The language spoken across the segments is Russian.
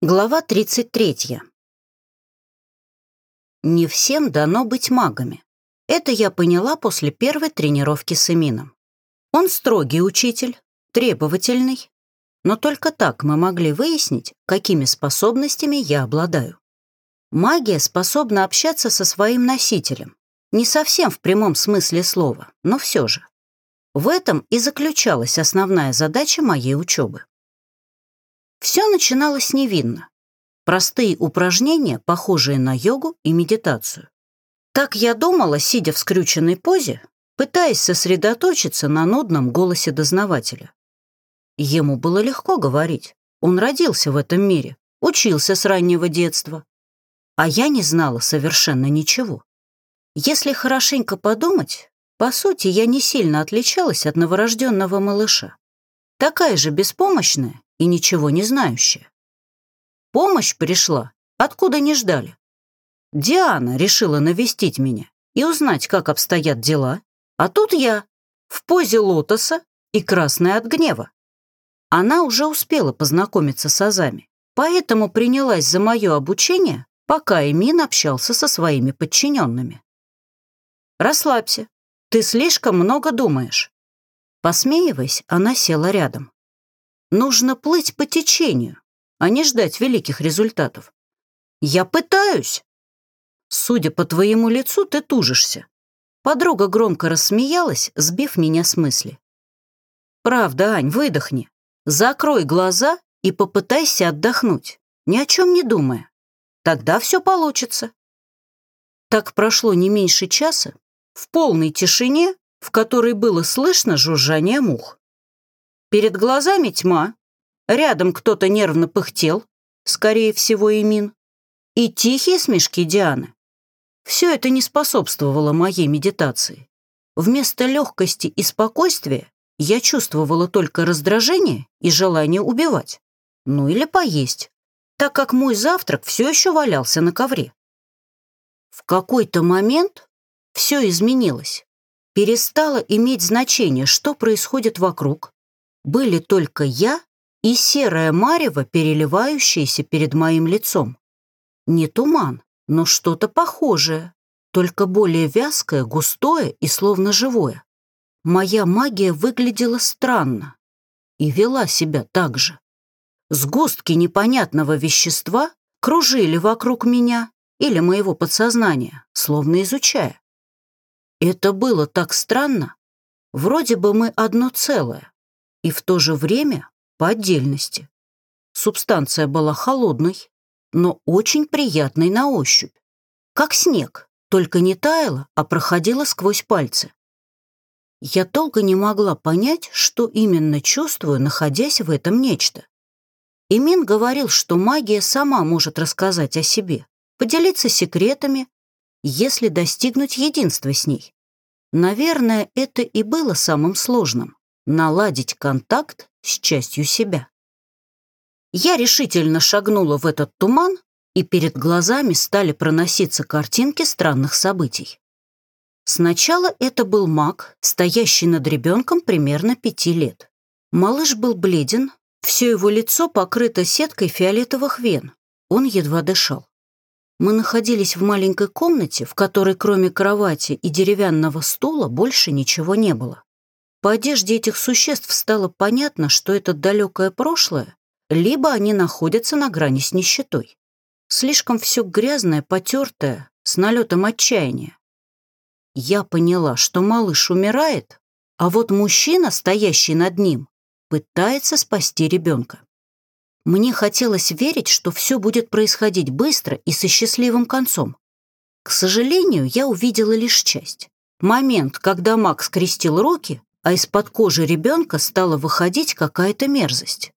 Глава 33. Не всем дано быть магами. Это я поняла после первой тренировки с Эмином. Он строгий учитель, требовательный, но только так мы могли выяснить, какими способностями я обладаю. Магия способна общаться со своим носителем. Не совсем в прямом смысле слова, но все же. В этом и заключалась основная задача моей учебы. Все начиналось невинно. Простые упражнения, похожие на йогу и медитацию. Так я думала, сидя в скрюченной позе, пытаясь сосредоточиться на нудном голосе дознавателя. Ему было легко говорить. Он родился в этом мире, учился с раннего детства. А я не знала совершенно ничего. Если хорошенько подумать, по сути, я не сильно отличалась от новорожденного малыша. Такая же беспомощная и ничего не знающая. Помощь пришла, откуда не ждали. Диана решила навестить меня и узнать, как обстоят дела, а тут я, в позе лотоса и красная от гнева. Она уже успела познакомиться с азами, поэтому принялась за мое обучение, пока Эмин общался со своими подчиненными. «Расслабься, ты слишком много думаешь». Посмеиваясь, она села рядом. Нужно плыть по течению, а не ждать великих результатов. Я пытаюсь. Судя по твоему лицу, ты тужишься. Подруга громко рассмеялась, сбив меня с мысли. Правда, Ань, выдохни. Закрой глаза и попытайся отдохнуть, ни о чем не думая. Тогда все получится. Так прошло не меньше часа, в полной тишине, в которой было слышно жужжание мух. Перед глазами тьма, рядом кто-то нервно пыхтел, скорее всего, Имин, и тихие смешки Дианы. Все это не способствовало моей медитации. Вместо легкости и спокойствия я чувствовала только раздражение и желание убивать. Ну или поесть, так как мой завтрак все еще валялся на ковре. В какой-то момент все изменилось. Перестало иметь значение, что происходит вокруг, были только я и серая марево, переливающаяся перед моим лицом. Не туман, но что-то похожее, только более вязкое, густое и словно живое. Моя магия выглядела странно и вела себя так же. Сгустки непонятного вещества кружили вокруг меня или моего подсознания, словно изучая. Это было так странно. Вроде бы мы одно целое, и в то же время по отдельности. Субстанция была холодной, но очень приятной на ощупь, как снег, только не таяла, а проходила сквозь пальцы. Я долго не могла понять, что именно чувствую, находясь в этом нечто. Имин говорил, что магия сама может рассказать о себе, поделиться секретами, если достигнуть единства с ней. Наверное, это и было самым сложным наладить контакт с частью себя. Я решительно шагнула в этот туман, и перед глазами стали проноситься картинки странных событий. Сначала это был маг, стоящий над ребенком примерно пяти лет. Малыш был бледен, все его лицо покрыто сеткой фиолетовых вен. Он едва дышал. Мы находились в маленькой комнате, в которой кроме кровати и деревянного стула больше ничего не было. По одежде этих существ стало понятно, что это далекое прошлое, либо они находятся на грани с нищетой. Слишком все грязное, потертое, с налетом отчаяния. Я поняла, что малыш умирает, а вот мужчина, стоящий над ним, пытается спасти ребенка. Мне хотелось верить, что все будет происходить быстро и со счастливым концом. К сожалению, я увидела лишь часть. Момент, когда Макс скрестил руки, а из-под кожи ребенка стала выходить какая-то мерзость.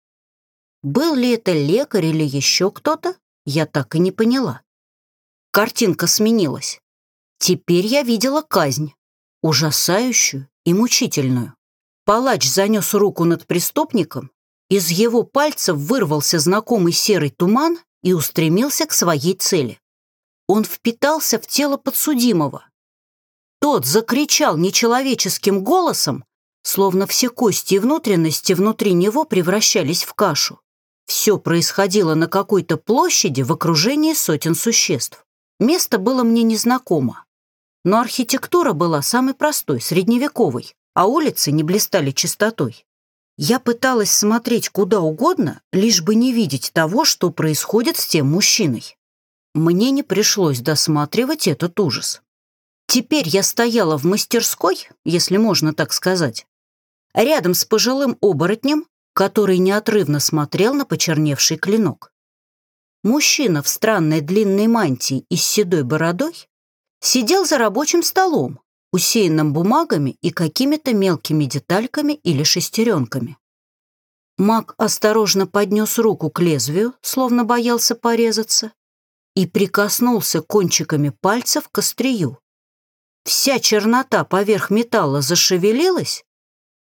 Был ли это лекарь или еще кто-то, я так и не поняла. Картинка сменилась. Теперь я видела казнь, ужасающую и мучительную. Палач занес руку над преступником, из его пальцев вырвался знакомый серый туман и устремился к своей цели. Он впитался в тело подсудимого. Тот закричал нечеловеческим голосом, словно все кости и внутренности внутри него превращались в кашу. Все происходило на какой-то площади в окружении сотен существ. Место было мне незнакомо. Но архитектура была самой простой, средневековой, а улицы не блистали чистотой. Я пыталась смотреть куда угодно, лишь бы не видеть того, что происходит с тем мужчиной. Мне не пришлось досматривать этот ужас. Теперь я стояла в мастерской, если можно так сказать, рядом с пожилым оборотнем, который неотрывно смотрел на почерневший клинок. Мужчина в странной длинной мантии и с седой бородой сидел за рабочим столом, усеянным бумагами и какими-то мелкими детальками или шестеренками. Маг осторожно поднес руку к лезвию, словно боялся порезаться, и прикоснулся кончиками пальцев к острию. Вся чернота поверх металла зашевелилась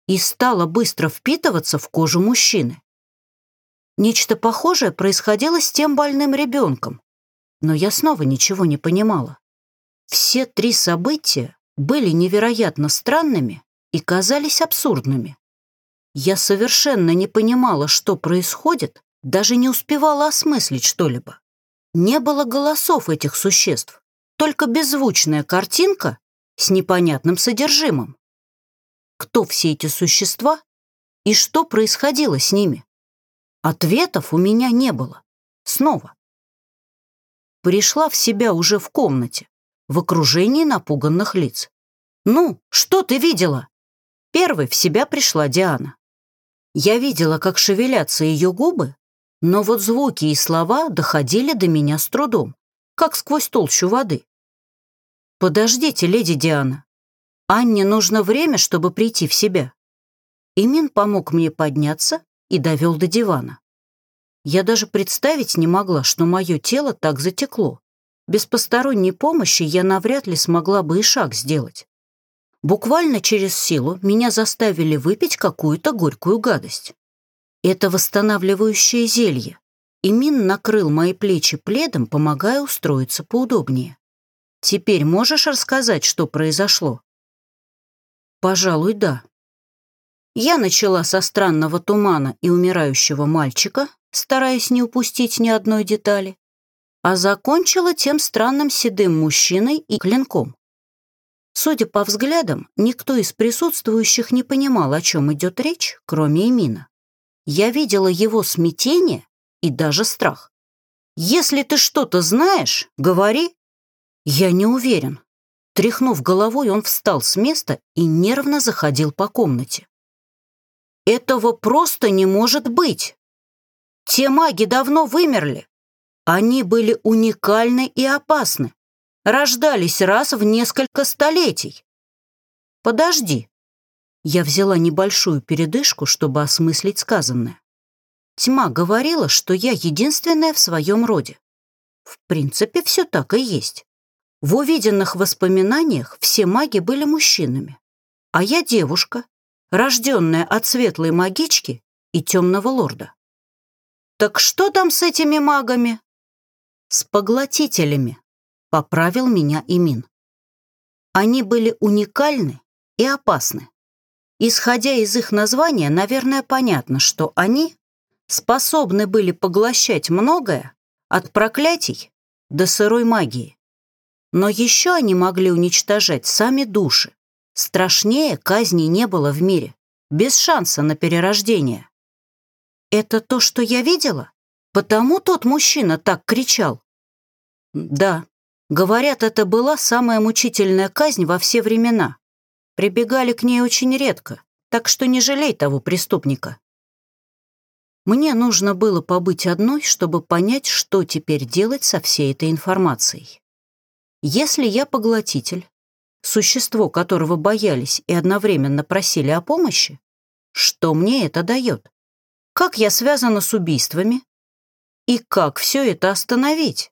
и стала быстро впитываться в кожу мужчины. Нечто похожее происходило с тем больным ребенком, но я снова ничего не понимала. Все три события были невероятно странными и казались абсурдными. Я совершенно не понимала, что происходит, даже не успевала осмыслить что-либо. Не было голосов этих существ, только беззвучная картинка с непонятным содержимым. Кто все эти существа и что происходило с ними? Ответов у меня не было. Снова. Пришла в себя уже в комнате в окружении напуганных лиц. «Ну, что ты видела?» Первой в себя пришла Диана. Я видела, как шевелятся ее губы, но вот звуки и слова доходили до меня с трудом, как сквозь толщу воды. «Подождите, леди Диана. Анне нужно время, чтобы прийти в себя». Имин помог мне подняться и довел до дивана. Я даже представить не могла, что мое тело так затекло. Без посторонней помощи я навряд ли смогла бы и шаг сделать. Буквально через силу меня заставили выпить какую-то горькую гадость. Это восстанавливающее зелье. И Мин накрыл мои плечи пледом, помогая устроиться поудобнее. «Теперь можешь рассказать, что произошло?» «Пожалуй, да». Я начала со странного тумана и умирающего мальчика, стараясь не упустить ни одной детали, а закончила тем странным седым мужчиной и клинком. Судя по взглядам, никто из присутствующих не понимал, о чем идет речь, кроме Эмина. Я видела его смятение и даже страх. «Если ты что-то знаешь, говори». «Я не уверен». Тряхнув головой, он встал с места и нервно заходил по комнате. «Этого просто не может быть! Те маги давно вымерли. Они были уникальны и опасны. Рождались раз в несколько столетий. Подожди. Я взяла небольшую передышку, чтобы осмыслить сказанное. Тьма говорила, что я единственная в своем роде. В принципе, все так и есть. В увиденных воспоминаниях все маги были мужчинами, а я девушка, рожденная от светлой магички и темного лорда. Так что там с этими магами? с поглотителями, поправил меня Имин. Они были уникальны и опасны. Исходя из их названия, наверное, понятно, что они способны были поглощать многое от проклятий до сырой магии. Но еще они могли уничтожать сами души. Страшнее казни не было в мире, без шанса на перерождение. Это то, что я видела? Потому тот мужчина так кричал? Да. Говорят, это была самая мучительная казнь во все времена. Прибегали к ней очень редко, так что не жалей того преступника. Мне нужно было побыть одной, чтобы понять, что теперь делать со всей этой информацией. Если я поглотитель, существо которого боялись и одновременно просили о помощи, что мне это дает? Как я связана с убийствами, и как все это остановить?